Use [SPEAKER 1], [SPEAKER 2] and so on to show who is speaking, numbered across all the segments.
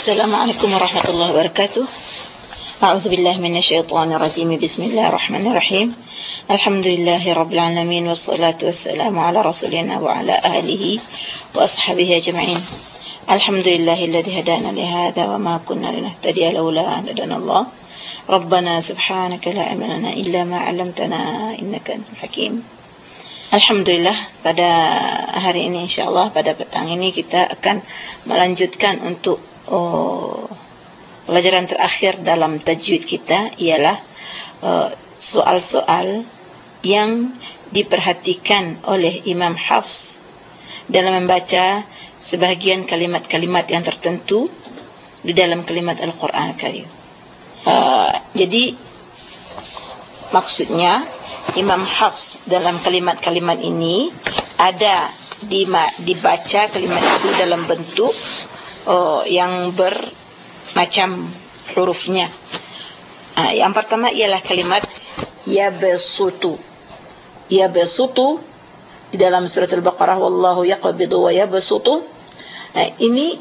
[SPEAKER 1] السلام عليكم ورحمة الله وبركاته أعوذ بالله من الشيطان الرجيم بسم الله الرحمن الرحيم الحمد لله رب العالمين والصلاة والسلام على رسولنا وعلى أهله وأصحابه جمعين الحمد لله الذي هدانا لهذا وما كنا لنهتدي لولا أن هدانا الله ربنا سبحانك لا عملنا إلا ما علمتنا إنك حكيم Alhamdulillah pada hari ini insyaallah pada petang ini kita akan melanjutkan untuk oh, pelajaran terakhir dalam tajwid kita ialah uh, soal-soal uh, yang diperhatikan oleh Imam Hafs dalam membaca sebahagian kalimat-kalimat yang tertentu di dalam kalimat Al-Quran Al-Karim. Uh, jadi maksudnya Imam Hafs dalam kalimat-kalimat ini ada dibaca kalimat itu dalam bentuk oh, yang bermacam hurufnya. Uh, yang pertama ialah kalimat ya besutu. Ya besutu di dalam surat Al-Baqarah wallahu yaqbidu wa yabsutu. Uh, ini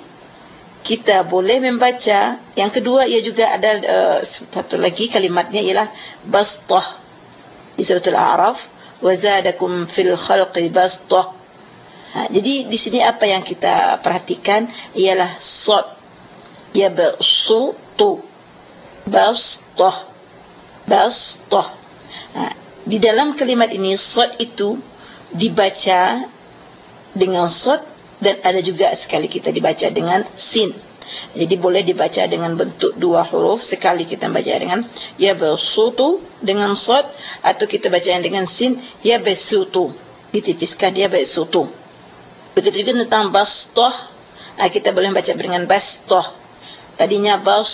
[SPEAKER 1] kita boleh membaca. Yang kedua ia juga ada uh, satu lagi kalimatnya ialah bastah di surat Al-A'raf wa zadakum fil khalqi bastah ha, jadi di sini apa yang kita perhatikan ialah sad ya basu tu bastah bastah ha, di dalam kalimat ini sad itu dibaca dengan sad dan ada juga sekali kita dibaca dengan sin. Jadi boleh dibaca dengan bentuk dua huruf sekali kita baca dengan ya basutu dengan sad atau kita baca dengan sin ya basutu ditipiskan ya basutu. Begitu juga tentang bastah ah, kita boleh baca dengan bastah. Tadinya bas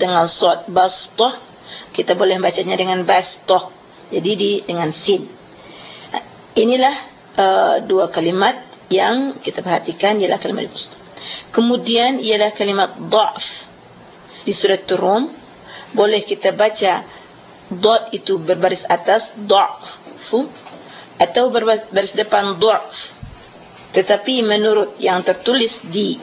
[SPEAKER 1] dengan sad bastah kita boleh bacanya dengan bastah. Jadi di dengan sin. Ah, inilah uh, dua kalimat yang kita perhatikan ialah kalimat bastah. Kemudian ialah kalimat dha'f di surat Rum boleh kita baca dot itu berbaris atas dha'fu atau berbaris depan dha'f tetapi menurut yang tertulis di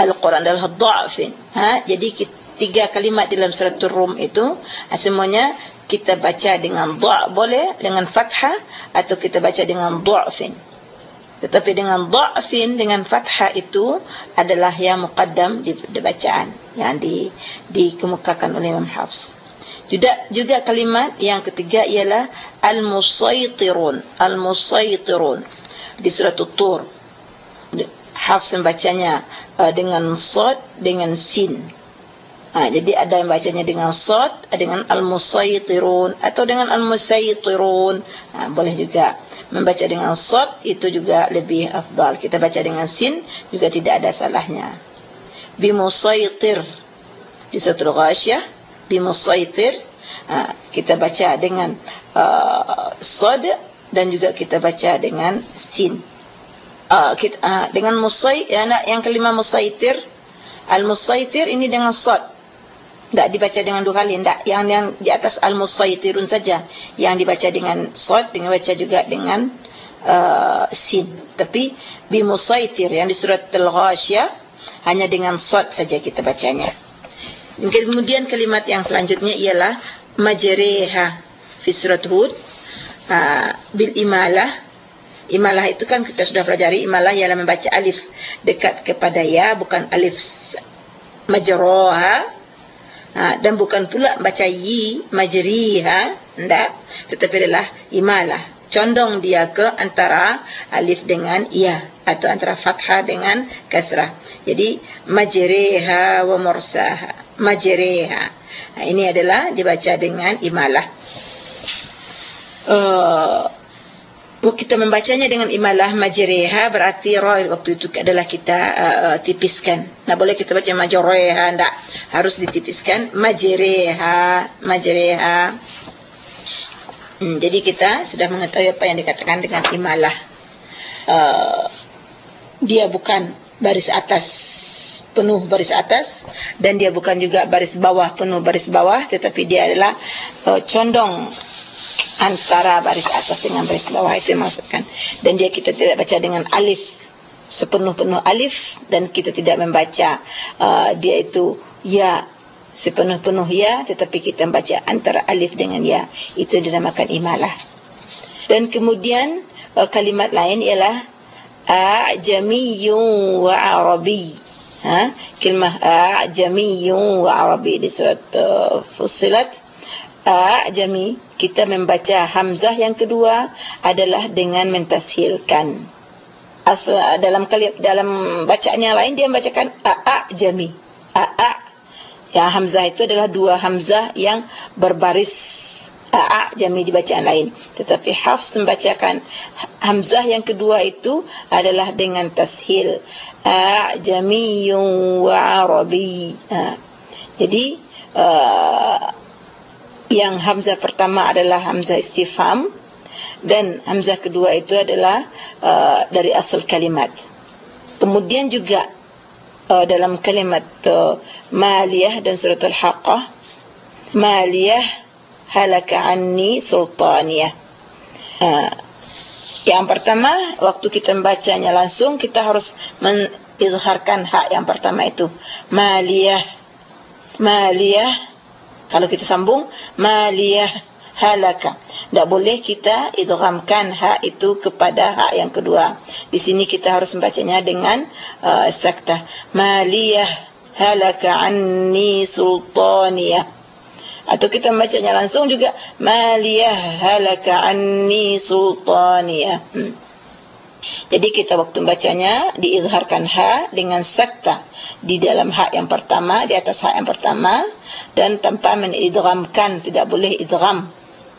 [SPEAKER 1] Al-Quran adalah dha'fin ha jadi tiga kalimat dalam surat Rum itu ha, semuanya kita baca dengan dha' boleh dengan fathah atau kita baca dengan dha'fin tetapi dengan dha'fin dengan fathah itu adalah yang muqaddam di, di bacaan yang di dikemukakan oleh Imam Hafs. Juga juga kalimat yang ketiga ialah al-musaytirun, al-musaytirun di surah Tur. Hafs membacanya uh, dengan sad dengan sin. Ha, jadi ada yang bacanya dengan sad dengan al-musaytirun atau dengan al-musaytirun. Ha, boleh juga membaca dengan sad itu juga lebih afdal kita baca dengan sin juga tidak ada salahnya bimusaitir di satu ghasyah bimusaitir ha, kita baca dengan uh, sad dan juga kita baca dengan sin uh, kita, uh, dengan musai yang, yang kelima musaitir. Al musaitir ini dengan sad tidak dibaca dengan dua kali tidak yang yang di atas al-musaytirun saja. Yang dibaca dengan sad dengan baca juga dengan uh, sin. Tapi bi musaytir yang di surat al-ghasyiyah hanya dengan sad saja kita bacanya. Kemudian kalimat yang selanjutnya ialah majriha fi surat hud. Uh, bil imalah imalah itu kan kita sudah pelajari imalah ialah membaca alif. Dekat kepada ya bukan alif majroha ha, dan bukan pula baca yi majriha ndak. Tetapi adalah imalah. Condong dia ke antara alif dengan ya atau antara fathah dengan kasrah. Jadi majriha wa mursaha majriha ha, ini adalah dibaca dengan imalah. Uh, kita membacanya dengan imalah majriha berarti ra waktu itu adalah kita uh, tipiskan. Nah boleh kita baca majriha ndak harus ditipiskan majriha majriha. Hmm, jadi kita sudah mengetahui apa yang dikatakan dengan imalah. Uh, dia bukan baris atas penuh baris atas dan dia bukan juga baris bawah penuh baris bawah tetapi dia adalah uh, condong antara baris atas dengan baris bawah itu maksudkan dan dia kita tidak baca dengan alif sepenuh-penuh alif dan kita tidak membaca uh, dia itu ya sepenuh-penuh ya tetapi kita membaca antara alif dengan ya. Itu dinamakan imalah. Dan kemudian uh, kalimat lain ialah a'jamiyyun wa arabi. Ha? Kalimah a'jamiyyun wa arabi di surat uh, fussilat a'jami kita membaca hamzah yang kedua adalah dengan mentashilkan asal dalam kali dalam bacaannya lain dia membacakan a'jami a'a yang hamzah itu adalah dua hamzah yang berbaris a'jami di bacaan lain. Tetapi hafs membacakan hamzah yang kedua itu adalah dengan tashil. A'jamiyyun wa arabi ha. jadi uh, yang hamzah pertama adalah hamzah istifham dan hamzah kedua itu adalah uh, dari asal kalimat. Kemudian juga uh, dalam kalimat uh, maliyah dan suratul haqqah maliyah halaka anni sultaniyah. Uh, yang pertama waktu kita membacanya langsung kita harus mengizharkan hak yang pertama itu maliyah maliyah kalau kita sambung maliyah halaka. Tak boleh kita idghamkan ha itu kepada ha yang kedua. Di sini kita harus membacanya dengan uh, sakta. Maliyah halaka anni sultaniyah. Atau kita membacanya langsung juga maliyah halaka anni sultaniyah. Hmm. Jadi kita waktu bacanya diizharkan ha dengan sakta di dalam ha yang pertama di atas ha yang pertama dan tanpa menidghamkan tidak boleh idgham.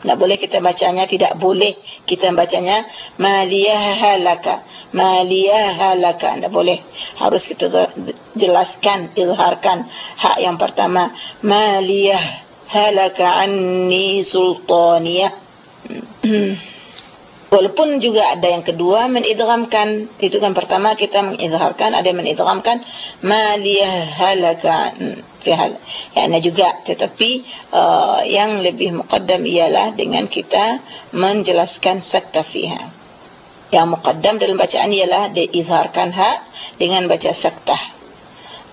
[SPEAKER 1] Tak boleh kita bacanya tidak boleh kita bacanya maliyah halaka maliyah halaka tidak boleh harus kita jelaskan izharkan ha yang pertama maliyah halaka anni sultaniyah. Walaupun juga ada yang kedua menidghamkan. Itu kan pertama kita mengidghamkan ada yang menidghamkan maliyah halaka fi hal ya juga tetapi uh, yang lebih muqaddam ialah dengan kita menjelaskan sakta fiha. Yang muqaddam dalam bacaan ialah diizharkan ha dengan baca sakta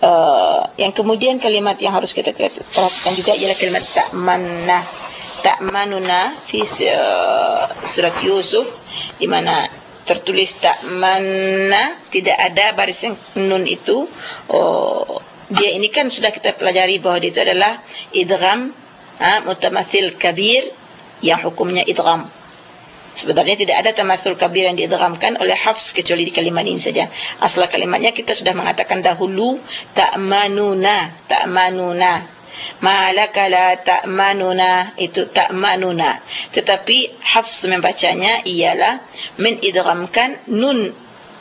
[SPEAKER 1] uh, yang kemudian kalimat yang harus kita perhatikan juga ialah kalimat ta'manna ta'manuna fi uh, surat Yusuf di mana tertulis ta'manna tidak ada baris nun itu. Oh dia ini kan sudah kita pelajari bahawa dia itu adalah idgham ha mutamassil kabir yang hukumnya idgham. Sebenarnya tidak ada tamassul kabir yang diidghamkan oleh hafs kecuali di kalimat ini saja. Asal kalimatnya kita sudah mengatakan dahulu ta'manuna ta'manuna malaka la ta'manuna. Itu ta'manuna. Tetapi hafs membacanya ialah menidghamkan nun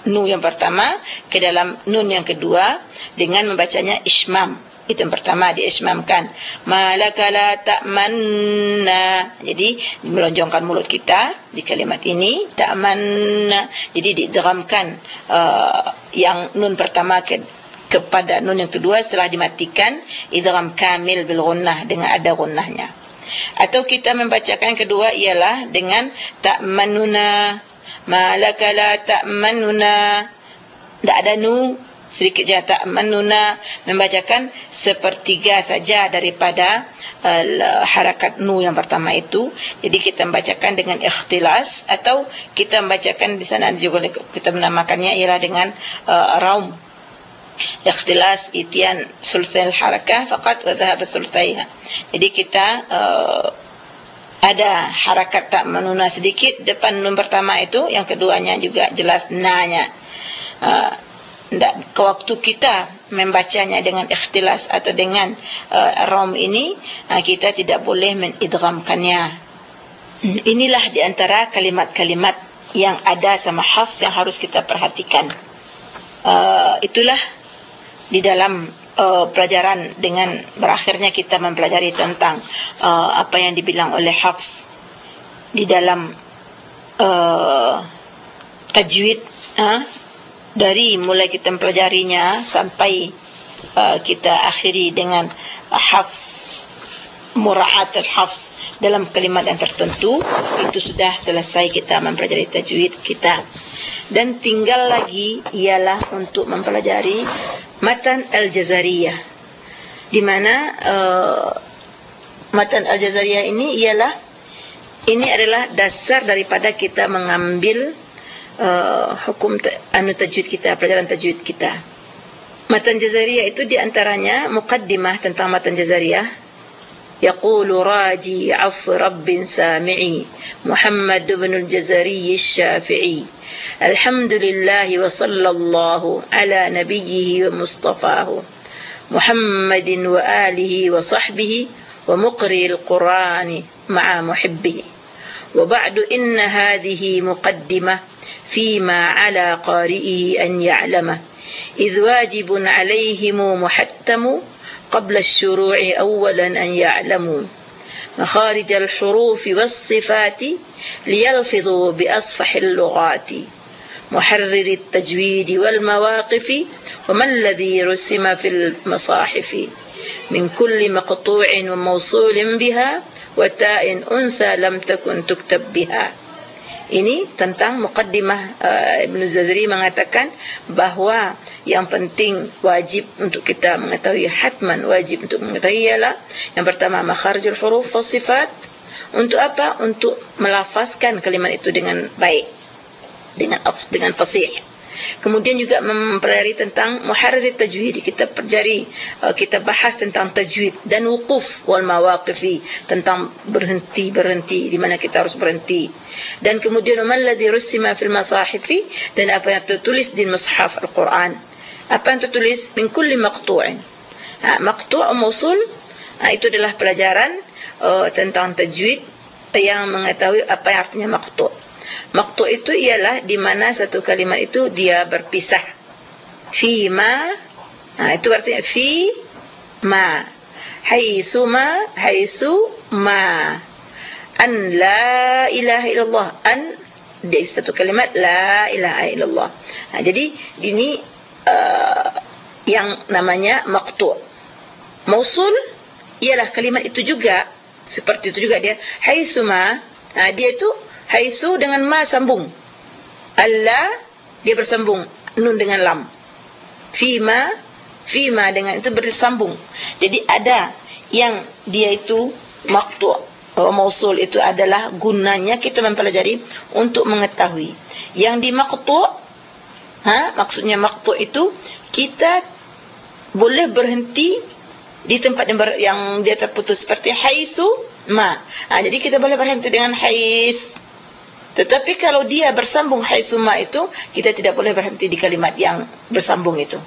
[SPEAKER 1] nun yang pertama ke dalam nun yang kedua dengan membacanya ismam. Itu yang pertama diismamkan malaka la ta'manna. Jadi melonjongkan mulut kita di kalimat ini ta'manna. Jadi diidghamkan uh, yang nun pertama ke kepada nun yang kedua setelah dimatikan idgham kamil bil gunnah dengan ada gunnahnya atau kita membacakan kedua ialah dengan ta'manuna malaka la ta'manuna. Tak ada nu sedikit je ta'manuna. Membacakan sepertiga saja daripada uh, harakat nu yang pertama itu. Jadi kita membacakan dengan ikhtilas atau kita membacakan di sana juga kita menamakannya ialah dengan uh, raum ikhtilas itian sulsel harakah faqat wa dhahab sulsaiha jadi kita uh, ada harakat tak menuna sedikit depan nun pertama itu yang keduanya juga jelas nanya. Uh, ndak ke waktu kita membacanya dengan ikhtilas atau dengan uh, rom ini uh, kita tidak boleh menidghamkannya inilah di antara kalimat-kalimat yang ada sama hafs yang harus kita perhatikan. Uh, itulah di dalam uh, pelajaran dengan berakhirnya kita mempelajari tentang uh, apa yang dibilang oleh Hafs di dalam uh, tajwid uh, dari mulai kita mempelajarinya sampai uh, kita akhiri dengan uh, Hafs muraat al-hafs dalam kalimat yang tertentu. Itu sudah selesai kita mempelajari tajwid kita. Dan tinggal lagi ialah untuk mempelajari matan al-jazariyah. Di mana uh, matan al-jazariyah ini ialah ini adalah dasar daripada kita mengambil uh, hukum anu tajwid kita pelajaran tajwid kita. Matan jazariyah itu di antaranya muqaddimah tentang matan jazariyah يقول راجي عفو رب سامعي محمد بن الجزري الشافعي. الحمد لله وصلى الله على نبيه ومصطفاه محمد وآله وصحبه ومقري القرآن مع محبه. وبعد إن هذه مقدمة فيما على قارئه أن يعلمه. إذ واجب عليهم محتم قبل الشروع أولا أن يعلموا مخارج الحروف والصفات ليلفظوا بأصفح اللغات محرر التجويد والمواقف وما الذي رسم في المصاحف من كل مقطوع وموصول بها وتاء أنثى لم تكن تكتب بها. Ini tentang mukaddimah uh, Ibn Zazri mengatakan bahawa yang penting wajib untuk kita mengetahui hatman wajib untuk mengetahui ialah yang pertama makharijul huruf wa sifat. Untuk apa? Untuk melafazkan kalimat itu dengan baik. Dengan dengan fasih Kemudian juga mempelajari tentang muharrir tajwid. Kita pelajari uh, kita bahas tentang tajwid dan wuquf wal mawaqifi tentang berhenti berhenti di mana kita harus berhenti. Dan kemudian mal ladzi rusima fil masahifi dan apa yang tertulis di mushaf Al-Quran. Apa yang tertulis min kulli maqtu'in. Ha, maqtu' mausul ha, itu adalah pelajaran uh, tentang tajwid yang mengetahui apa artinya maqtu'. Maktu itu ialah di mana satu kalimat itu dia berpisah. Fi ma, ha, itu artinya fi ma. Haitsu ma, haitsu ma. An la ilaha illallah. An dia satu kalimat la ilaha illallah. Ha, jadi ini uh, yang namanya maktu. Mausul ialah kalimat itu juga seperti itu juga dia. Haitsu ma, ha, dia itu Haisu dengan ma sambung. Allah dia bersambung nun dengan lam. Fima fima dengan itu bersambung. Jadi ada yang dia itu maqtu' oh, mausul itu adalah gunanya kita mempelajari untuk mengetahui. Yang di maqtu' ha maksudnya maqtu' itu kita boleh berhenti di tempat yang, ber, yang dia terputus seperti haisu ma. Ha, jadi kita boleh berhenti dengan hais tetapi kalau dia bersambung haitsuma itu, kita tidak boleh berhenti di kalimat yang bersambung itu.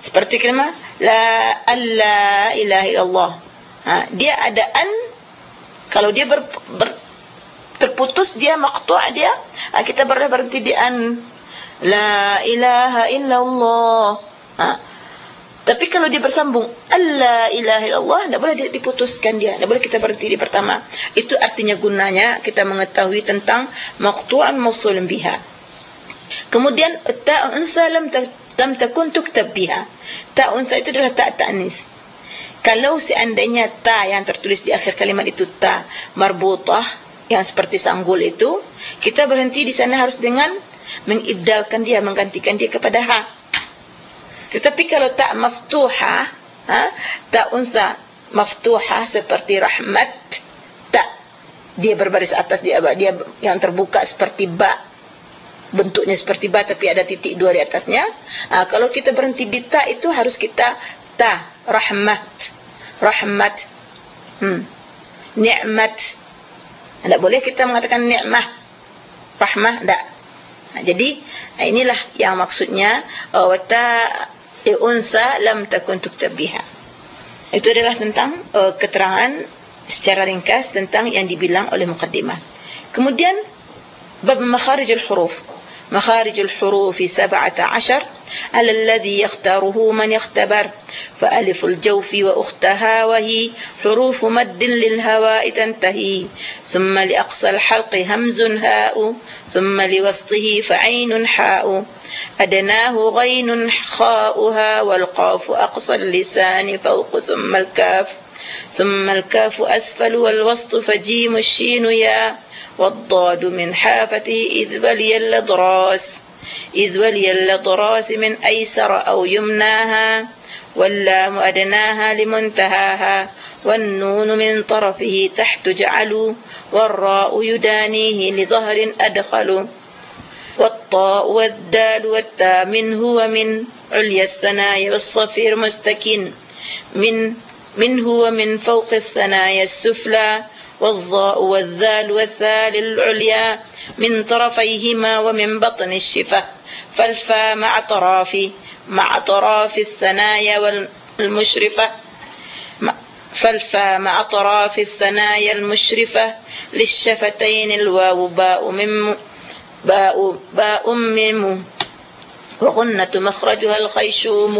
[SPEAKER 1] Seperti kalimat la alla ilaha illallah. Ha, dia ada an kalau dia ber, ber, terputus dia maqtu' dia, ha, kita boleh berhenti di an la ilaha illallah. Ha, tapi kalau dia bersambung Allah ilaha illallah tidak boleh diputuskan dia. Tidak boleh kita berhenti di pertama. Itu artinya gunanya kita mengetahui tentang maqtu'an mausulun biha. Kemudian ta unsa lam lam takun tuktab biha. Ta unsa itu adalah ta ta'nis. Kalau seandainya ta yang tertulis di akhir kalimat itu ta marbutah yang seperti sanggul itu, kita berhenti di sana harus dengan mengibdalkan dia, menggantikan dia kepada ha. Tetapi kalau tak maftuha, ha, tak unsa maftuha seperti rahmat, tak. Dia berbaris atas dia dia yang terbuka seperti ba. Bentuknya seperti ba tapi ada titik dua di atasnya. Ha, kalau kita berhenti di ta itu harus kita ta rahmat. Rahmat. Hmm. Nikmat tidak boleh kita mengatakan nikmah rahmah tidak nah, jadi inilah yang maksudnya uh, e unsa lam takun tuktab biha itu adalah tentang uh, keterangan secara ringkas tentang yang dibilang oleh muqaddimah. Kemudian bab makharijul huruf. Makharijul huruf 17 على الذي يختاره من يختبر. فألف الجوف وأختها وهي حروف مد للهواء تنتهي. ثم لأقصى الحلق همز هاء ثم لوسطه فعين حاء. أدناه غين خاؤها والقاف أقصى اللسان فوق ثم الكاف. ثم الكاف أسفل والوسط فجيم الشين يا. والضاد من حافته إذ بلي الأضراس. إذ ولي اللطراس من أيسر أو يمناها واللام أدناها لمنتهاها والنون من طرفه تحت جعلوا والراء يدانيه لظهر أدخل والطاء والدال والتاء منه ومن عليا الثنايا والصفير مستكن من منه ومن فوق الثنايا السفلى والظاء والذال والثال العليا من طرفيهما ومن بطن الشفة فالفا مع طراف مع طراف الثنايا والمشرفة. فالفا مع طراف الثنايا المشرفة. للشفتين الواو باء من باء باء ميم وغنة مخرجها الخيشوم.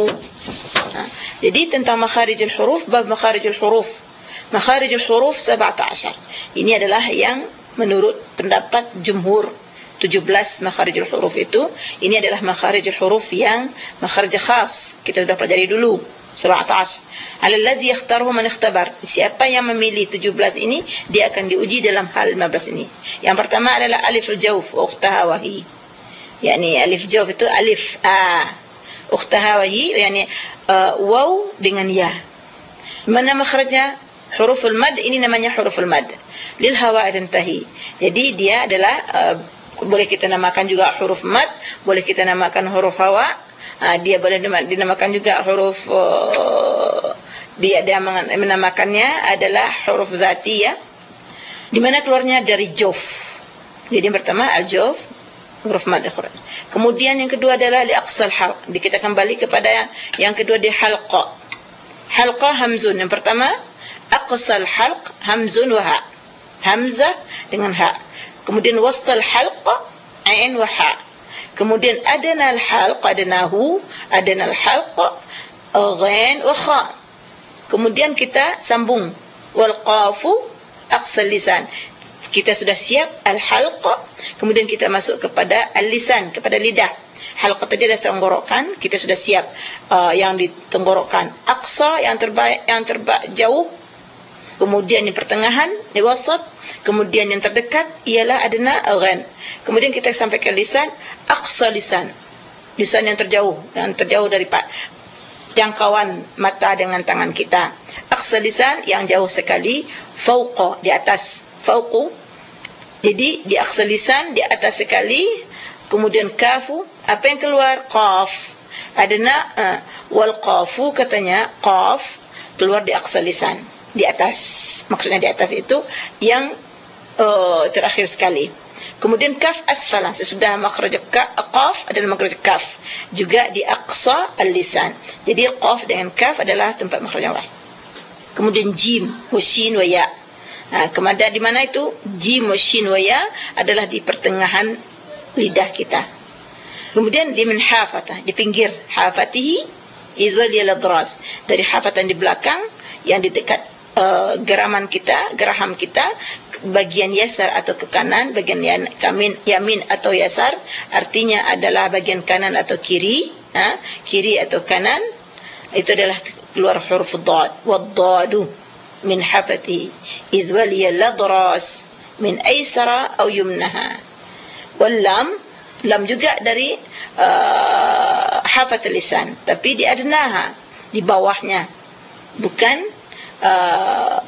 [SPEAKER 1] Jadi tentang makharijul huruf bab makharijul huruf. Makharijul huruf 17. Ini adalah yang menurut pendapat jumhur 17 makharijul huruf itu. Ini adalah makharijul huruf yang makharij khas kita sudah pelajari dulu 17 alladzi yakhtaruhu man ikhtabar. Siapa yang memilih 17 ini dia akan diuji dalam hal 15 ini. Yang pertama adalah alif al-jawf wa ukhtaha wa hi yakni alif jawf itu alif a. Ukhtaha wa hi yakni uh, waw dengan ya. Mana makhrajnya huruful mad ini namanya huruful mad. Lil hawa tantahi jadi dia adalah uh, boleh kita namakan juga huruf mad boleh kita namakan huruf hawa. Uh, dia boleh dinamakan juga huruf uh, dia dia menamakannya adalah huruf zati ya. Di mana keluarnya? Dari jof jadi yang pertama al jof huruf mad ikhraj kemudian yang kedua adalah li aqsal halq kita kembali kepada yang, yang kedua di halqa. Halqa hamzun. Yang pertama aqsal halq hamzun wa ha. Hamzah dengan ha. Kemudian wastal halq ain wa ha. Kemudian adana al halq adanahu adana al halq ghain wa kha. Kemudian kita sambung. Wal qafu aqsal lisan. Kita sudah siap al halq kemudian kita masuk kepada al lisan kepada lidah. Halqa tadi dah tenggorokan kita sudah siap. Uh, yang ditenggorokan. Aqsa yang terbaik yang terbaik jauh kemudian yang pertengahan di wasat. Kemudian yang terdekat ialah adna ghan kemudian kita sampai ke lisan aqsa lisan. Lisan yang terjauh yang terjauh dari pak jangkauan mata dengan tangan kita. Aqsa lisan yang jauh sekali fauqa di atas. Fauqu jadi di aqsa lisan di atas sekali. Kemudian kafu apa yang keluar? Qaf. Adna uh, wal qafu katanya qaf keluar di aqsa lisan di atas maksudnya di atas itu yang uh, terakhir sekali. Kemudian kaf asfala sesudah makhraj qaf adalah makhraj kaf. Juga di aqsa al-lisan. Jadi qaf dengan kaf adalah tempat makhraj awal kemudian jim shin wa ya. Ha, kemudian di mana itu? Jim shin wa ya adalah di pertengahan lidah kita. Kemudian di min hafatah di pinggir hafatihi izwal yal-dras dari hafatan di belakang yang di dekat uh, geraman kita, geraham kita bagian yasar atau ke kanan, bagian yamin, yamin atau yasar artinya adalah bagian kanan atau kiri, ha? kiri atau kanan itu adalah keluar huruf dad wad-dadu min hafati iz waliya ladras min aysara aw yumnaha wal lam lam juga dari uh, hafat lisan tapi di adnaha di bawahnya bukan uh,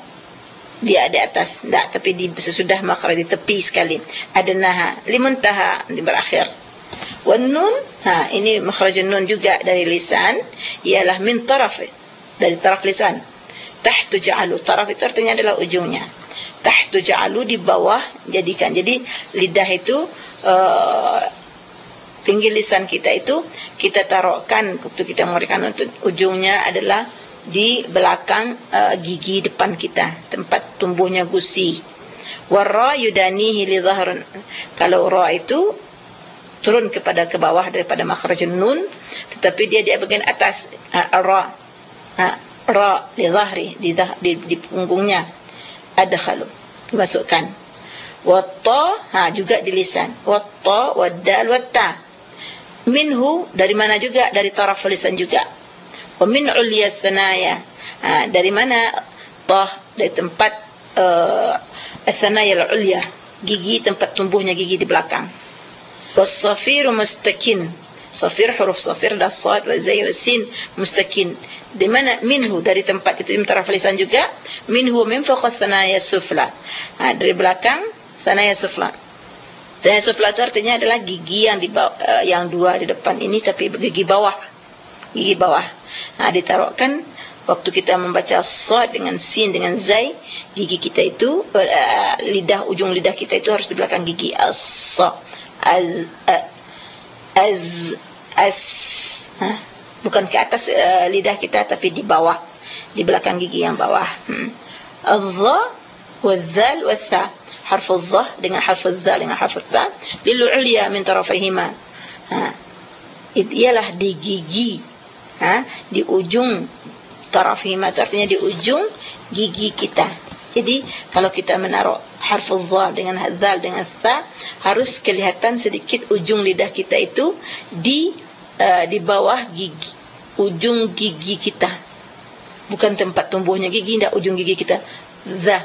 [SPEAKER 1] dia di atas. Tidak tapi di sesudah makhraj di tepi sekali. Ada naha. Limuntaha di berakhir. Wan nun ha ini makhraj nun juga dari lisan ialah min taraf dari taraf lisan. Tahtu ja'alu. Taraf itu artinya adalah ujungnya. Tahtu ja'alu di bawah jadikan. Jadi lidah itu uh, pinggir lisan kita itu kita taruhkan waktu kita memberikan untuk ujungnya adalah di belakang uh, gigi depan kita tempat tumbuhnya gusi. Warra yudanihi li kalau ra itu turun kepada ke bawah daripada makhraj nun tetapi dia di bagian atas uh, ra uh, ra li dhahri di, di di punggungnya. Adkhalu dimasukkan. Watta ha juga di lisan. Watta waddal watta minhu dari mana juga? Dari taraf lisan juga wa min ulya sanaya ha dari mana? Tah dari tempat eh, uh, sanaya ulya. Gigi tempat tumbuhnya gigi di belakang. Wasafir mustakin. Safir huruf safir dan sad wa zai wa sin mustakin. Di mana? Minhu dari tempat itu imtaraf lisan juga. Minhu min fawqa sanaya sufla. Ha dari belakang sanaya sufla. Sanaya sufla itu artinya adalah gigi yang di uh, yang dua di depan ini tapi gigi bawah. Gigi bawah ha, ditaruhkan waktu kita membaca sad dengan sin dengan zai gigi kita itu uh, lidah ujung lidah kita itu harus di belakang gigi. As az uh, az as ha? bukan ke atas uh, lidah kita tapi di bawah. Di belakang gigi yang bawah. Hmm. az-za wal-zal wal-tha harf az-za dengan harf az-za dengan harf az-tha lil ulya min tarafihima ha. Ialah di gigi ha di ujung tarafihima artinya di ujung gigi kita. Jadi kalau kita menaruh harf az-za dengan zal dengan tha harus kelihatan sedikit ujung lidah kita itu di uh, di bawah gigi ujung gigi kita. Bukan tempat tumbuhnya gigi tidak ujung gigi kita. Za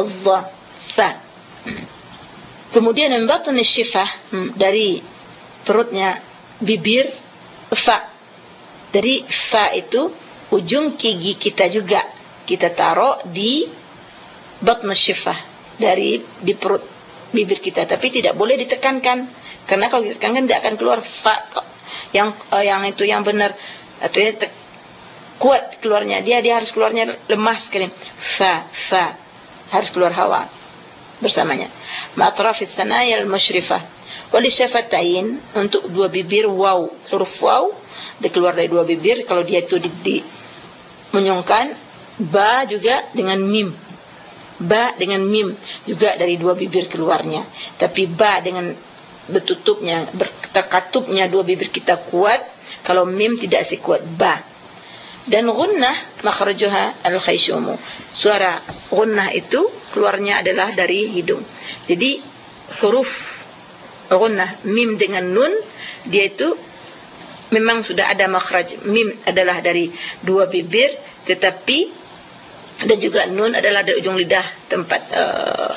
[SPEAKER 1] Allah fa kemudian membatn syifah hmm, dari perutnya bibir fa dari fa itu ujung gigi kita juga. Kita taruh di batn syifah dari di perut bibir kita. Tapi tidak boleh ditekankan. Karena kalau ditekankan tidak akan keluar fa yang uh, yang itu yang benar. Atau ya kuat keluarnya. Dia dia harus keluarnya lemah sekali. Fa fa. Harus keluar hawa bersamanya. Matraf tsanaya al musyrifah. Wal syafatain untuk dua bibir waw. Huruf waw dikeluar dari dua bibir. Kalau dia itu di, di menyongkan ba juga dengan mim. Ba dengan mim juga dari dua bibir keluarnya. Tapi ba dengan bertutupnya berterkatupnya dua bibir kita kuat kalau mim tidak sekuat ba. Dan gunnah makhrajuha al-khayshum suara gunnah itu keluarnya adalah dari hidung. Jadi huruf gunnah mim dengan nun dia itu memang sudah ada makhraj. Mim adalah dari dua bibir tetapi dan juga nun adalah dari ujung lidah tempat uh,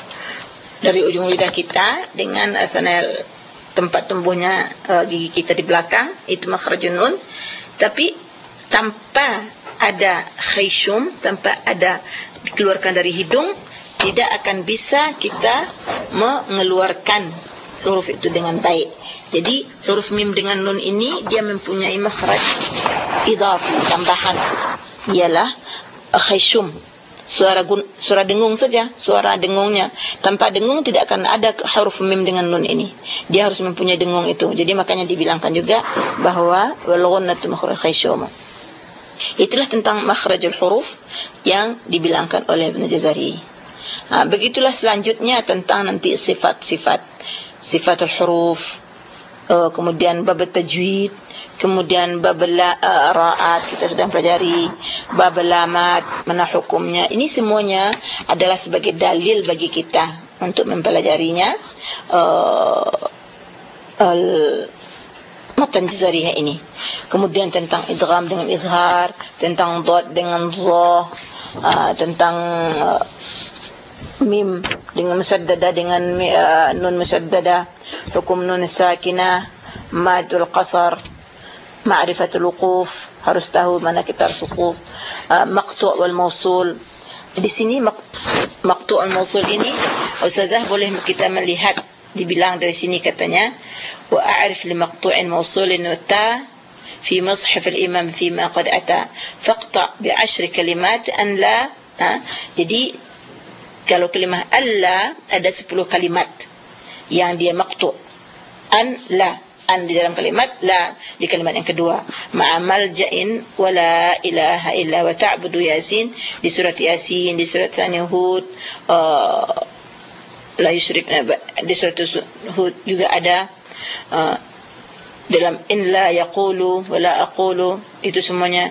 [SPEAKER 1] dari ujung lidah kita dengan asanal tempat tumbuhnya uh, gigi kita di belakang. Itu makhrajun nun. Tapi tanpa ada khayshum tanpa ada dikeluarkan dari hidung tidak akan bisa kita mengeluarkan huruf itu dengan baik. Jadi huruf mim dengan nun ini dia mempunyai makhraj idhafi tambahan. Ialah khayshum suara gun, suara dengung saja suara dengungnya. Tanpa dengung tidak akan ada huruf mim dengan nun ini. Dia harus mempunyai dengung itu. Jadi makanya dibilangkan juga bahwa wal ghunnatu makhraj khayshum itulah tentang makhrajul huruf yang dibilangkan oleh Ibn Jazari. Ha, begitulah selanjutnya tentang nanti sifat-sifat sifatul huruf uh, kemudian bab tajwid kemudian bab ra'at kita sudah pelajari bab lamat mana hukumnya. Ini semuanya adalah sebagai dalil bagi kita untuk mempelajarinya. Uh, al matan jazariyah ini. Kemudian tentang idgham dengan izhar tentang dad dengan dha uh, tentang uh, mim dengan musaddada dengan uh, nun musaddada hukum nun sakinah madul qasar ma'rifatul wuquf harus tahu mana kita harus wuquf uh, maqtu' wal mausul di sini maqtu' al mausul ini ustazah boleh kita melihat dibilang dari sini katanya wa a'rif li maqtu'in mausulin wa ta imam fi ma qad ata faqta bi ashri kalimat an la ha? jadi kalau kalimah alla ada 10 kalimat yang dia maqtu' an la. An di dalam kalimat la di kalimat yang kedua. Ma'amal ja'in wala ilaha illa wa ta'budu yasin. Di surat yasin di surat tani hud uh, la yusyrik di surat hud juga ada uh, dalam in la yaqulu wala aqulu itu semuanya.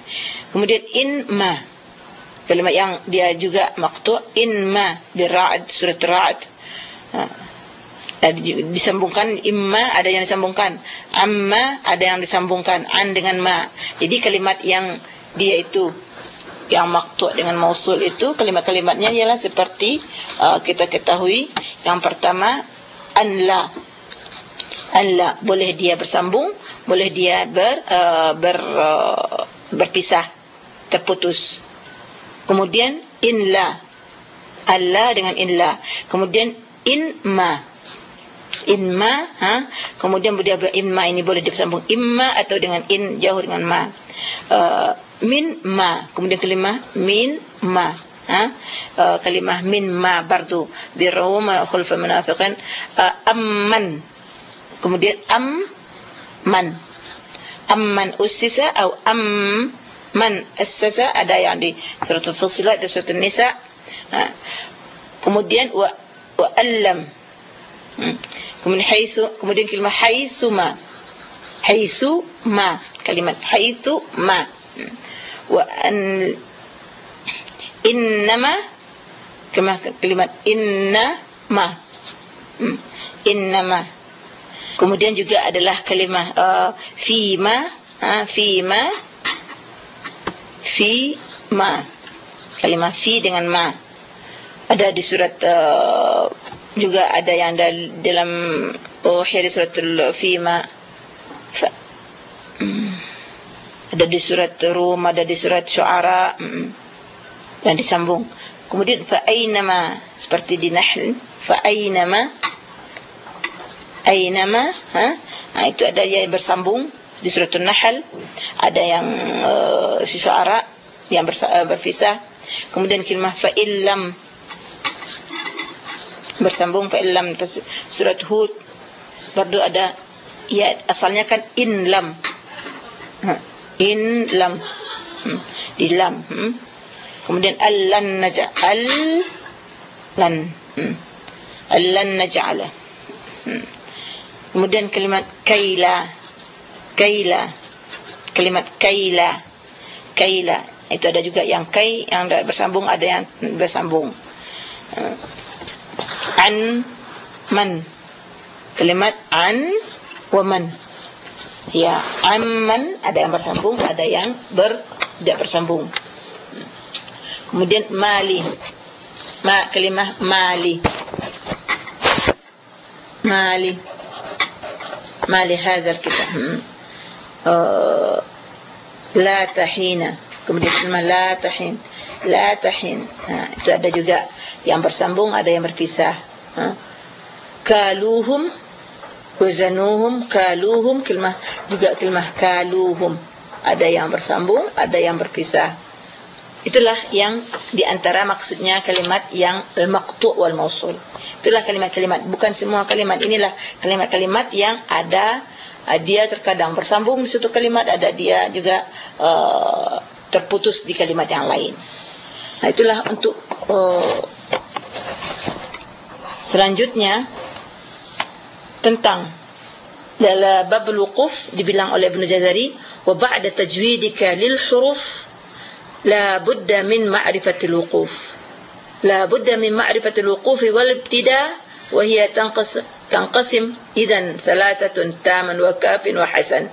[SPEAKER 1] Kemudian in ma kalimat yang dia juga maqtu in ma di ra'd surat ra'd. Uh, disambungkan imma ada yang disambungkan. Amma ada yang disambungkan. An dengan ma. Jadi kalimat yang dia itu yang maktu dengan mausul itu kalimat-kalimatnya ialah seperti uh, kita ketahui. Yang pertama an la. Alla boleh dia bersambung boleh dia ber uh, ber uh, berpisah terputus kemudian in la. Alla dengan in la. Kemudian in ma. In ma ha? Kemudian dia in ma ini boleh bersambung imma atau dengan in jauh dengan ma. Uh, min ma. Kemudian kalimah min ma ha? Uh, kalimah min ma bardu. Di rawma khulfa munafiqin. Uh, amman. Kemudian am man amman ussisa atau am man assasa ada yang di surah al-fusilat dan surah an-nisa. Ha. kemudian wa wa allam. Hmm. kemudian haitsu kemudian kalimah haitsu ma haitsu ma kalimat haitsu ma hmm. wa an innama. Kama kalimat inna ma hmm. innama. Kemudian juga adalah kalimah uh, fi ma, ha, fi fi ma. Kalimah fi dengan ma. Ada di surat uh, juga ada yang dalam oh di suratul fi ma. Fa, mm, ada di surat Rum, ada di surat Syuara mm, dan disambung. Kemudian fa aina ma seperti di Nahl, fa aina ma aynama ha? ha itu ada yang bersambung di surah an-nahl ada yang uh, syuara yang uh, berpisah kemudian kalimah fa illam bersambung fa illam surat hud baru ada ya asalnya kan in lam ha, in lam hmm. di lam hmm. kemudian allan naj'al lan hmm. allan naj'ala hmm. Kemudian kalimat kaila kaila. Kalimat kaila. Kaila. Itu ada juga yang kai yang bersambung ada yang bersambung. Eh, an man. Kalimat an wa ya, man ya amman ada yang bersambung ada yang ber tidak bersambung. Kemudian mali. Ma kalimat mali. Mali. Mali hadzal kitab. Hmm. Uh, la tahina kemudian kalimah la tahin. La tahin. Ha, itu ada juga yang bersambung ada yang berpisah. Ha. Kaluhum wazanuhum kaluhum kalimah juga kalimah kaluhum. Ada yang bersambung ada yang berpisah. Itulah yang di antara maksudnya kalimat yang eh, maqtu' wal mausul. Itulah kalimat-kalimat. Bukan semua kalimat. Inilah kalimat-kalimat yang ada Ah, dia terkadang bersambung satu kalimat ada dia juga uh, terputus di kalimat yang lain. Nah itulah untuk uh, selanjutnya tentang dalam bab al-wuquf dibilang oleh Ibnu Jazari wa ba'da tajwidika lil huruf la budda min ma'rifatil wuquf la budda min ma'rifatil wuquf wal ibtida wa hiya tanqas تنقسم. إذن ثلاثة تاما وكاف وحسن.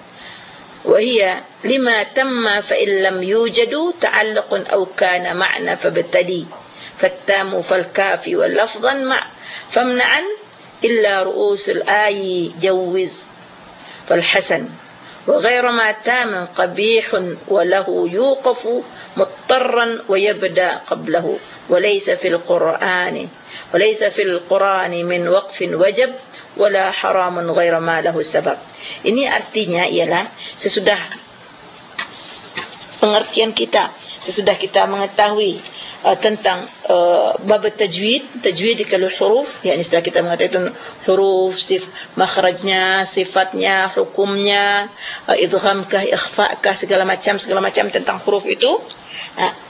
[SPEAKER 1] وهي لما تم فإن لم يوجد تعلق أو كان معنى فابتدي. فالتام فالكاف واللفظا مع. فامنعا إلا رؤوس الآي جوز. فالحسن. وغير ما تام قبيح وله يوقف مضطرا ويبدأ قبله. وليس في القرآن. وليس في القرآن من وقف وجب. wala haraman ghaira ma lahu sabab. Ini artinya ialah sesudah pengertian kita, sesudah kita mengetahui uh, tentang uh, bab tajwid, tajwid kalau huruf, yakni setelah kita mengetahui huruf, sif, makhrajnya, sifatnya, hukumnya, uh, idgham kah, ikhfa kah, segala macam, segala macam tentang huruf itu. Uh,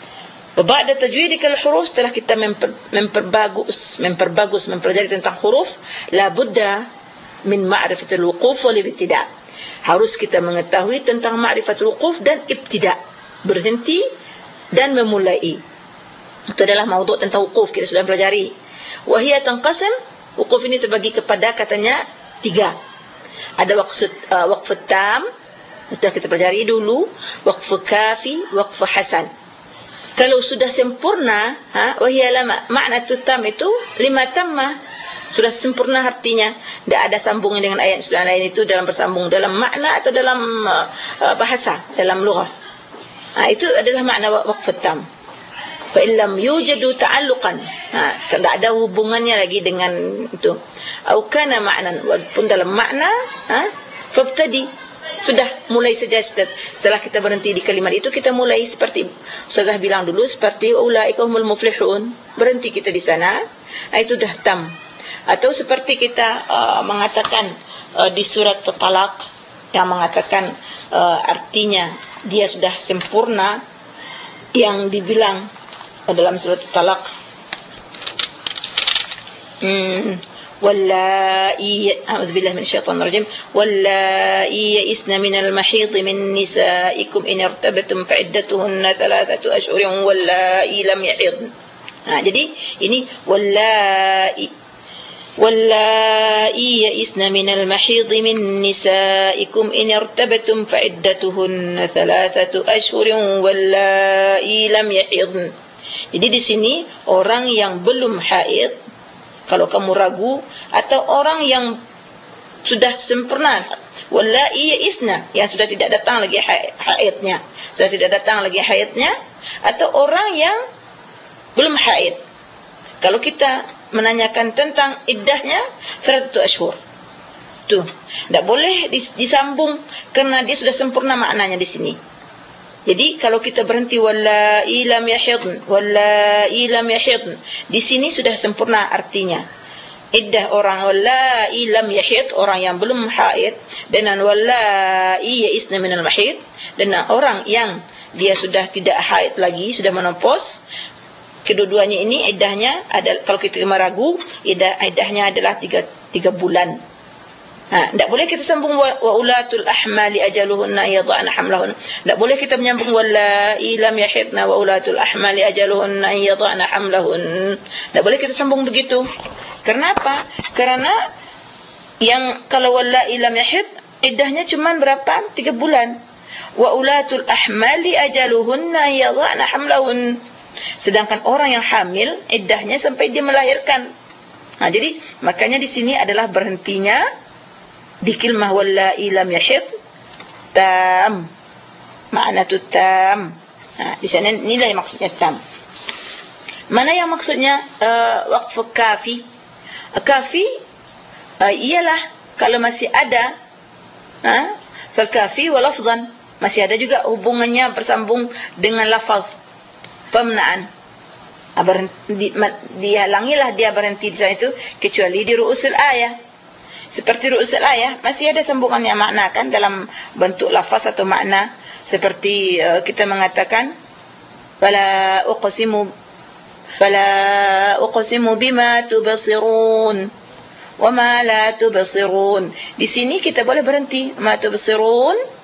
[SPEAKER 1] Ba'da tajwid kalau huruf setelah kita memper, memperbagus memperbagus mempelajari tentang huruf la budda min ma'rifatil wuquf wal ibtida harus kita mengetahui tentang ma'rifatul wuquf dan ibtida berhenti dan memulai itu adalah maudhu tentang wukuf kita sudah pelajari. Wahia tanqasam wukuf ini terbagi kepada katanya tiga. Ada waqf uh, waqf tam sudah kita pelajari dulu, waqf kafi, waqf hasan. Kalau sudah sempurna, ha wahia lama makna tu tam itu lima tamma. Sudah sempurna artinya. Tidak ada sambungan dengan ayat sudah lain itu dalam bersambung dalam makna atau dalam uh, uh bahasa dalam lughah ha, itu adalah makna waqf tam. Fa illam yujadu ta'alluqan. Ha tidak ada hubungannya lagi dengan itu. Atau kana makna walaupun dalam makna ha fabtadi sudah mulai saja setelah kita berhenti di kalimat itu kita mulai seperti ustazah bilang dulu seperti ulaikahumul muflihun. Berhenti kita di sana. Ha, itu dah tam. Atau seperti kita uh, mengatakan uh, di surat talaq yang mengatakan uh, artinya dia sudah sempurna yang dibilang dalam surat talaq. Hmm واللائي أعوذ بالله من الشيطان الرجيم. واللائي يئسن من المحيض من نسائكم إن ارتبتم فعدتهن ثلاثة أشهر واللائي لم يحضن ha, jadi ini واللائي واللائي يئسن من المحيض من نسائكم إن ارتبتم فعدتهن ثلاثة أشهر واللائي لم يحضن Jadi di sini orang yang belum haid kalau kamu ragu atau orang yang sudah sempurna wallahi ya'isna yang sudah tidak datang lagi haidnya sudah tidak datang lagi haidnya atau orang yang belum haid kalau kita menanyakan tentang iddahnya satu ashur. Tuh, tidak boleh disambung karena dia sudah sempurna maknanya di sini. Jadi kalau kita berhenti walla ilam yahid walla ilam yahid di sini sudah sempurna artinya. Iddah orang walla ilam yahid orang yang belum haid dengan walla iya isna minal mahid dengan orang yang dia sudah tidak haid lagi sudah menopause kedua-duanya ini iddahnya ada kalau kita meragu iddah iddahnya adalah 3 3 bulan. Ha, tak boleh kita sambung wa, ulatul ahmali ajaluhunna yadhana hamlahun. Tak boleh kita menyambung wala ilam yahidna wa ulatul ahmali ajaluhunna yadhana hamlahun. Tak boleh kita sambung begitu. Kenapa? Karena yang kalau wala ilam yahid iddahnya cuma berapa? 3 bulan. Wa ulatul ahmali ajaluhunna yadhana hamlahun. Sedangkan orang yang hamil iddahnya sampai dia melahirkan. Nah, jadi makanya di sini adalah berhentinya di kilmah wallahi lam yahid tam. Makna tu tam. Nah, di sana nilai maksudnya tam. Mana yang maksudnya uh, waqf kafi? Kafi uh, ialah kalau masih ada ha? fal kafi wa lafzan masih ada juga hubungannya bersambung dengan lafaz famna'an ah, berhenti dihalangilah dia berhenti di sana itu kecuali di ru'usul ayah seperti ru'usul ayah masih ada sambungannya makna kan dalam bentuk lafaz atau makna. Seperti uh, kita mengatakan fala uqsimu fala uqsimu bima tubsirun wama la tubsirun. Di sini kita boleh berhenti ma tubsirun.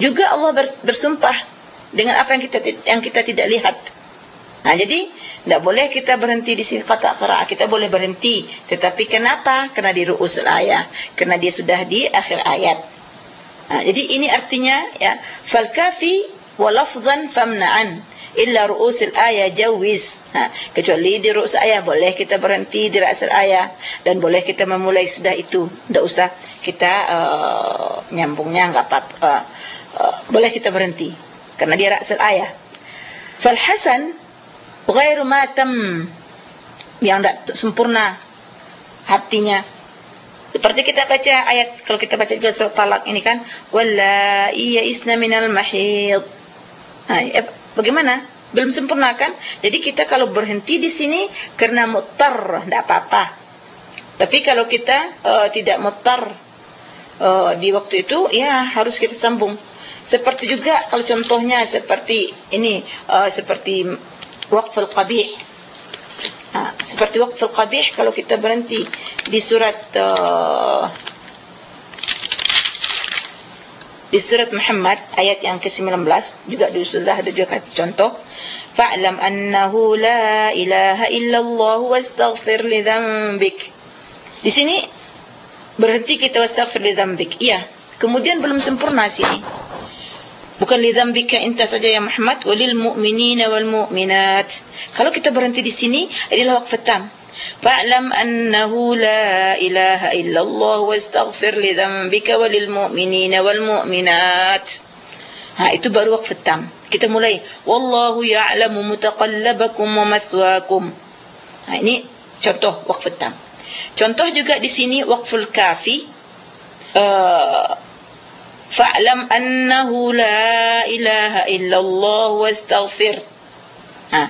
[SPEAKER 1] Juga Allah bersumpah dengan apa yang kita yang kita tidak lihat. Nah, jadi tidak boleh kita berhenti di sini kata qiraah. Kita boleh berhenti, tetapi kenapa? Karena di ru'usul ayat, karena dia sudah di akhir ayat. Nah, jadi ini artinya ya, fal kafi wa lafdhan famna'an illa ru'usul ayat jawiz. Nah, kecuali di ru'us ayat boleh kita berhenti di ru'us ayat dan boleh kita memulai sudah itu. Tidak usah kita uh, nyambungnya enggak apa-apa. Uh, uh, boleh kita berhenti karena dia rasul ayah. Fal hasan ghairu ma tam yang tak sempurna artinya. Seperti kita baca ayat kalau kita baca juga surah Talak ini kan walla iya isna minal mahid. Nah, eh, bagaimana? Belum sempurna kan? Jadi kita kalau berhenti di sini karena mutar tidak apa-apa. Tapi kalau kita uh, tidak mutar uh, di waktu itu ya harus kita sambung. Seperti juga kalau contohnya seperti ini uh, seperti waqful qabih. Ha, seperti waqful qabih kalau kita berhenti di surat uh, di surat Muhammad ayat yang ke-19 juga di Ustazah ada juga kasih contoh fa'lam annahu la ilaha illallah wastaghfir li dhanbik. Di sini berhenti kita wastaghfir li dhanbik. Iya kemudian belum sempurna sini bukan li dzambika anta saja ya Muhammad walil mu'minina wal mu'minat. Kalau kita berhenti di sini adalah waqf tam fa'lam annahu la ilaha illallah wastaghfir li dhanbika walil mu'minina wal mu'minat. Ha itu baru waqf tam kita mulai. Wallahu ya'lamu mutaqallabakum wa mathwaakum ha ini contoh waqf tam contoh juga di sini waqful kafi. Uh, fa'lam annahu la ilaha illallah wastaghfir. Ha.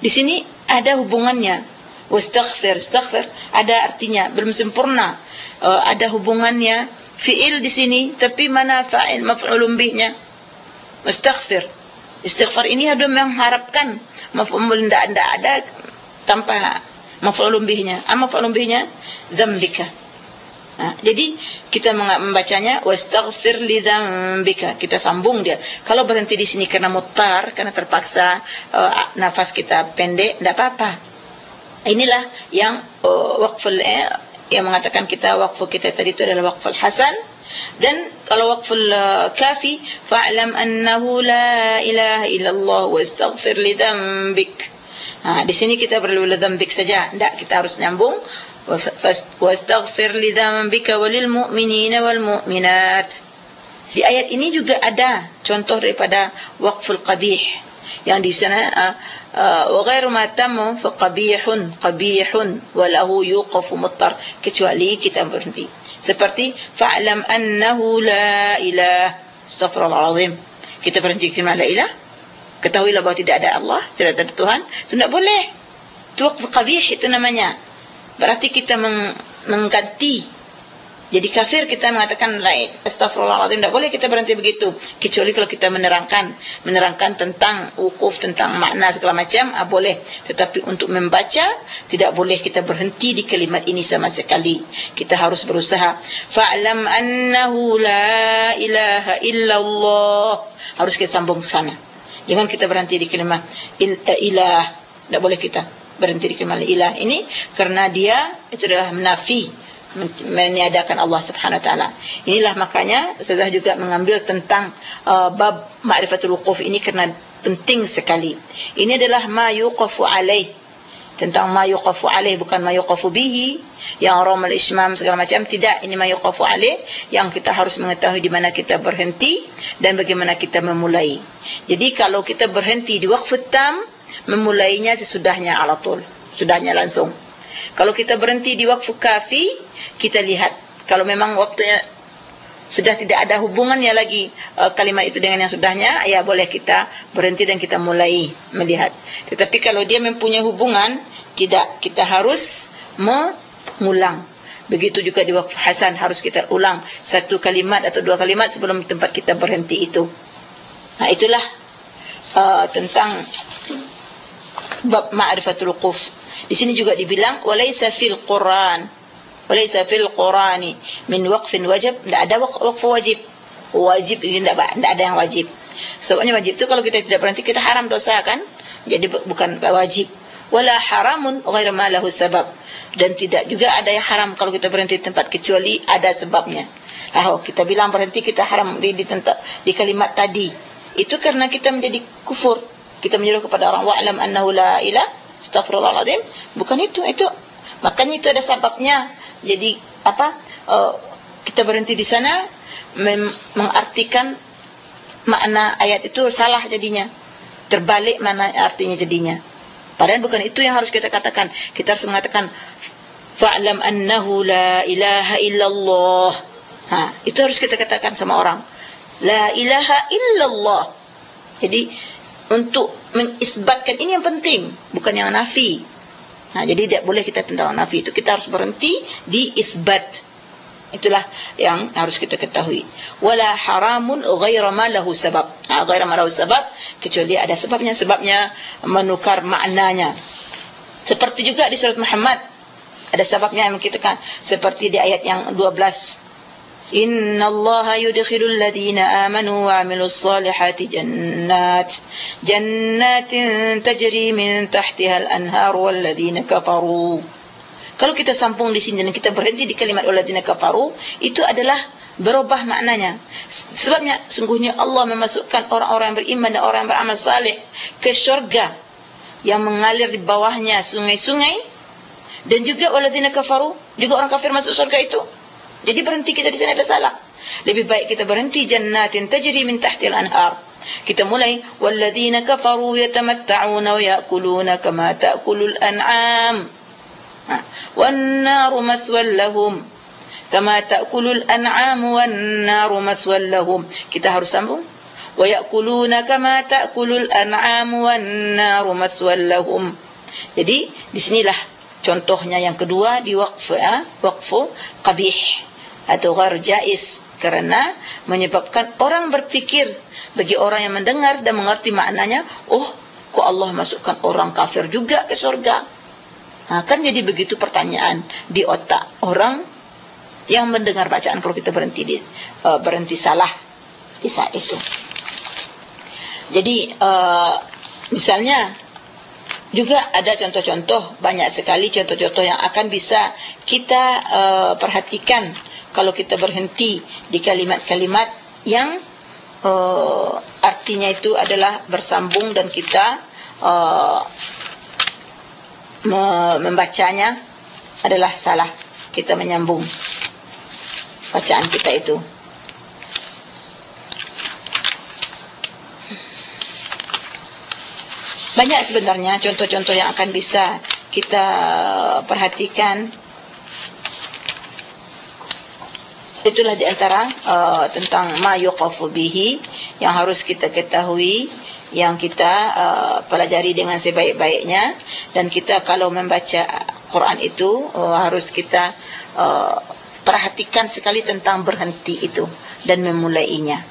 [SPEAKER 1] Di sini ada hubungannya. Wastaghfir astaghfir ada artinya belum sempurna. Uh, ada hubungannya fiil di sini tapi mana fa'il maf'ulun bihnya wastaghfir. Istighfar ini ada mengharapkan maf'ul tidak ada tanpa maf'ulun bihnya amma maf'ulun bihnya dzambika ha, jadi kita membacanya wastaghfir li dzambika kita sambung dia. Kalau berhenti di sini karena mutar karena terpaksa uh, nafas kita pendek tidak apa-apa. Inilah yang uh, waqful eh, yang mengatakan kita waqfu kita tadi itu adalah waqful hasan. Dan kalau waqful uh, kafi fa'lam annahu la ilaha illallah wastaghfir li dhanbik. Ha di sini kita perlu li dhanbik saja. Tidak kita harus nyambung wastaghfir li dhanbika walil mu'minina wal mu'minat di ayat ini juga ada contoh daripada waqful qabih yang di sana uh, وغير ما تم فقبيح قبيح وله يوقف مضطر kecuali kita berhenti seperti fa'lam annahu la ilah astaghfirullahalazim kita berhenti kalimat la ilah ketahuilah bahawa tidak ada Allah tidak ada Tuhan itu tidak boleh itu waqf qabih itu namanya berarti kita mengganti. Jadi kafir kita mengatakan lain. Astagfirullahaladzim tidak boleh kita berhenti begitu. Kecuali kalau kita menerangkan menerangkan tentang wukuf tentang makna segala macam ah boleh. Tetapi untuk membaca tidak boleh kita berhenti di kalimat ini sama sekali. Kita harus berusaha. Fa'lam annahu la ilaha illallah. Harus kita sambung sana. Jangan kita berhenti di kalimat uh, ilah. Tidak boleh kita berhenti di kalimat ilah ini karena dia itu adalah menafi meniadakan Allah Subhanahu wa taala. Inilah makanya saya juga mengambil tentang uh, bab ma'rifatul wuquf ini kerana penting sekali. Ini adalah ma yuqafu alaih. Tentang ma yuqafu alaih bukan ma yuqafu bihi yang ramal ismam segala macam tidak ini ma yuqafu alaih yang kita harus mengetahui di mana kita berhenti dan bagaimana kita memulai. Jadi kalau kita berhenti di waqf tam memulainya sesudahnya alatul. Sudahnya langsung. Kalau kita berhenti di wakfu kafi, kita lihat kalau memang waktunya sudah tidak ada hubungannya lagi uh, kalimat itu dengan yang sudahnya, ya boleh kita berhenti dan kita mulai melihat. Tetapi kalau dia mempunyai hubungan, tidak kita harus mengulang. Begitu juga di wakfu hasan harus kita ulang satu kalimat atau dua kalimat sebelum tempat kita berhenti itu. Nah itulah uh, tentang bab ma'rifatul quf. Di sini juga dibilang walaysa fil Quran. Walaysa fil Qurani min waqfin wajib, tidak ada waqf wajib. Wajib ini tidak tidak ada yang wajib. Sebabnya wajib itu kalau kita tidak berhenti kita haram dosa kan? Jadi bukan wajib. Wala haramun ghairu ma lahu sabab. Dan tidak juga ada yang haram kalau kita berhenti di tempat kecuali ada sebabnya. Ah, kita bilang berhenti kita haram di di, di kalimat tadi. Itu karena kita menjadi kufur. Kita menyuruh kepada orang wa'lam annahu la ilaha Astaghfirullahaladzim. Bukan itu. Itu. Makanya itu ada sebabnya. Jadi, apa? Uh, kita berhenti di sana. Mengartikan makna ayat itu salah jadinya. Terbalik mana artinya jadinya. Padahal bukan itu yang harus kita katakan. Kita harus mengatakan. Fa'lam annahu la ilaha illallah. Ha, itu harus kita katakan sama orang. La ilaha illallah. Jadi, untuk mengisbatkan ini yang penting bukan yang nafi. Nah jadi tidak boleh kita tentang nafi itu. Kita harus berhenti di isbat. Itulah yang harus kita ketahui. Wala haramun ghaira ma lahu sabab. Ha ghaira ma lahu sabab kecuali ada sebabnya sebabnya menukar maknanya. Seperti juga di surat Muhammad ada sebabnya yang kita kan seperti di ayat yang 12 إن الله يدخل الذين آمنوا وعملوا الصالحات جنات جنات تجري من تحتها الأنهار والذين كفروا Kalau kita sambung di sini dan kita berhenti di kalimat waladina kafaru, itu adalah berubah maknanya. Sebabnya sungguhnya Allah memasukkan orang-orang yang beriman dan orang yang beramal saleh ke syurga yang mengalir di bawahnya sungai-sungai Dan juga walladzina kafaru, juga orang kafir masuk surga itu. Jadi berhenti kita di sini ada salah. Lebih baik kita berhenti jannatin tajri min tahtil anhar. Kita mulai walladzina kafaru yatamatta'una wa ya'kuluna kama ta'kulul an'am. Wan naru maswal lahum. Kama ta'kulul an'am wan naru maswal lahum. Kita harus sambung. Wa ya'kuluna kama ta'kulul an'am wan naru maswal lahum. Jadi di Contohnya yang kedua di waqf ya, waqfu qabih atau ghair jaiz karena menyebabkan orang berpikir bagi orang yang mendengar dan mengerti maknanya, oh, kok Allah masukkan orang kafir juga ke surga? Nah, kan jadi begitu pertanyaan di otak orang yang mendengar bacaan kalau kita berhenti di uh, berhenti salah di saat itu. Jadi uh, misalnya juga ada contoh-contoh banyak sekali contoh-contoh yang akan bisa kita uh, perhatikan kalau kita berhenti di kalimat-kalimat yang uh, artinya itu adalah bersambung dan kita uh, membacanya adalah salah kita menyambung bacaan kita itu Banyak sebenarnya contoh-contoh yang akan bisa kita perhatikan. Itulah di antara uh, tentang ma yuqafu bihi yang harus kita ketahui yang kita uh, pelajari dengan sebaik-baiknya dan kita kalau membaca Quran itu uh, harus kita uh, perhatikan sekali tentang berhenti itu dan memulainya.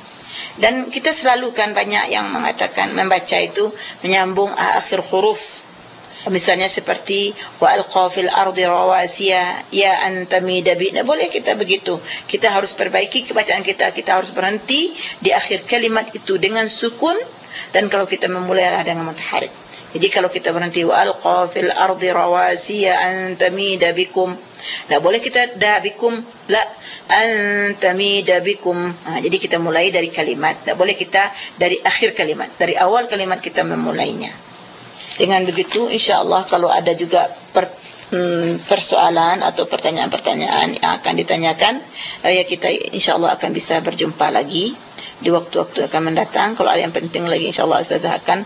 [SPEAKER 1] Dan kita selalu kan banyak yang mengatakan membaca itu menyambung akhir huruf. Misalnya seperti wa alqafil ardi rawasiya ya antamida bi. Nah, boleh kita begitu. Kita harus perbaiki kebacaan kita. Kita harus berhenti di akhir kalimat itu dengan sukun dan kalau kita memulai dengan mutaharrik. Jadi kalau kita berhenti wa alqafil ardi rawasiya antamida bikum. Nah, boleh kita da bikum la antamida bikum. Ha, jadi kita mulai dari kalimat. Tak boleh kita dari akhir kalimat. Dari awal kalimat kita memulainya. Dengan begitu insya-Allah kalau ada juga per, hmm, persoalan atau pertanyaan-pertanyaan yang akan ditanyakan, eh, ya kita insya-Allah akan bisa berjumpa lagi di waktu-waktu akan mendatang. Kalau ada yang penting lagi insya-Allah ustazah akan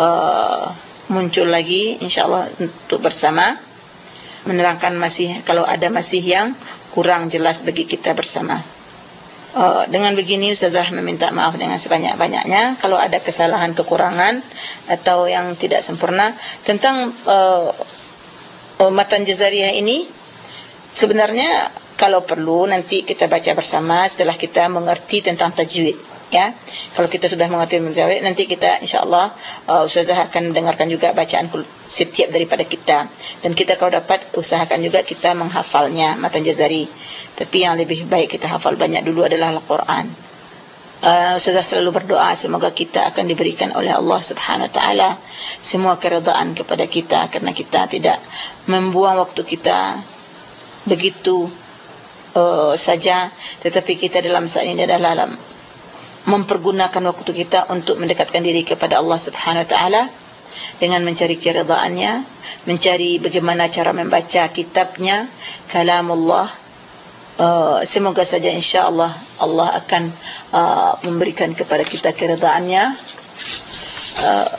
[SPEAKER 1] uh, muncul lagi insya-Allah untuk bersama menerangkan masih kalau ada masih yang kurang jelas bagi kita bersama. Uh, dengan begini Ustazah meminta maaf dengan sebanyak-banyaknya kalau ada kesalahan kekurangan atau yang tidak sempurna tentang uh, uh, matan jazariyah ini. Sebenarnya kalau perlu nanti kita baca bersama setelah kita mengerti tentang tajwid ya. Kalau kita sudah mengerti menjawab nanti kita insyaallah uh, ustazah akan dengarkan juga bacaan setiap daripada kita. Dan kita kalau dapat usahakan juga kita menghafalnya matan jazari. Tapi yang lebih baik kita hafal banyak dulu adalah Al-Qur'an. Uh, ustazah selalu berdoa semoga kita akan diberikan oleh Allah Subhanahu wa taala semua keridaan kepada kita karena kita tidak membuang waktu kita begitu uh, saja. Tetapi kita dalam saat ini adalah dalam mempergunakan waktu kita untuk mendekatkan diri kepada Allah Subhanahu wa taala dengan mencari keridhaannya, mencari bagaimana cara membaca kitabnya, kalamullah. Uh, semoga saja insya-Allah Allah akan uh, memberikan kepada kita keridhaannya. Uh,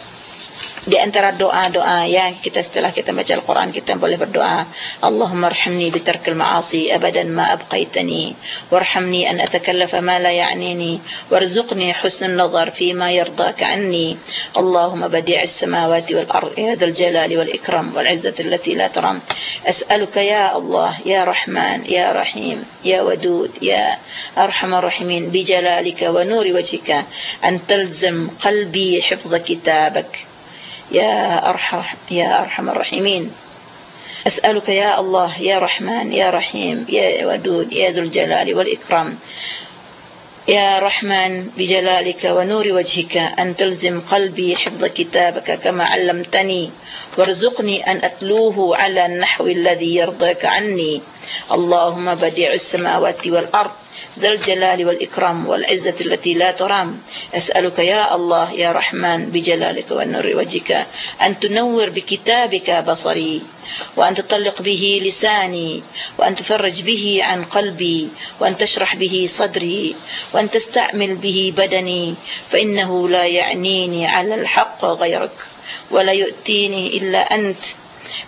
[SPEAKER 1] di antara doa-doa yang kita setelah kita baca Al-Quran kita boleh berdoa Allahumma arhamni bitarkil ma'asi abadan ma abqaitani warhamni an atakallafa ma la ya'nini warzuqni husnul nazar fi ma yardaka anni Allahumma badi'is samawati wal ard ya dzal jalali wal ikram wal izzati allati la taram as'aluka ya Allah ya Rahman ya Rahim ya Wadud ya Arhamar Rahimin bi jalalika wa nuri wajhika an talzam qalbi hifdha kitabak يا أرحم يا أرحم الراحمين أسألك يا الله يا رحمن يا رحيم يا ودود يا ذو الجلال والإكرام يا رحمن بجلالك ونور وجهك أن تلزم قلبي حفظ كتابك كما علمتني وارزقني أن أتلوه على النحو الذي يرضيك عني اللهم بديع السماوات والأرض ذا الجلال والإكرام والعزة التي لا ترام. أسألك يا الله يا رحمن بجلالك والنور وجهك أن تنور بكتابك بصري وأن تطلق به لساني وأن تفرج به عن قلبي وأن تشرح به صدري وأن تستعمل به بدني فإنه لا يعنيني على الحق غيرك ولا يؤتيني إلا أنت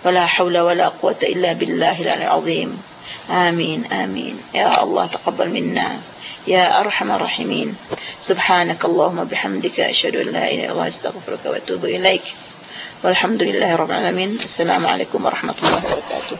[SPEAKER 1] ولا حول ولا قوة إلا بالله العظيم. آمين آمين. يا الله تقبل منا. يا أرحم الراحمين. سبحانك اللهم بحمدك أشهد أن لا إله إلا الله أستغفرك وأتوب إليك. والحمد لله رب العالمين. السلام عليكم ورحمة الله وبركاته.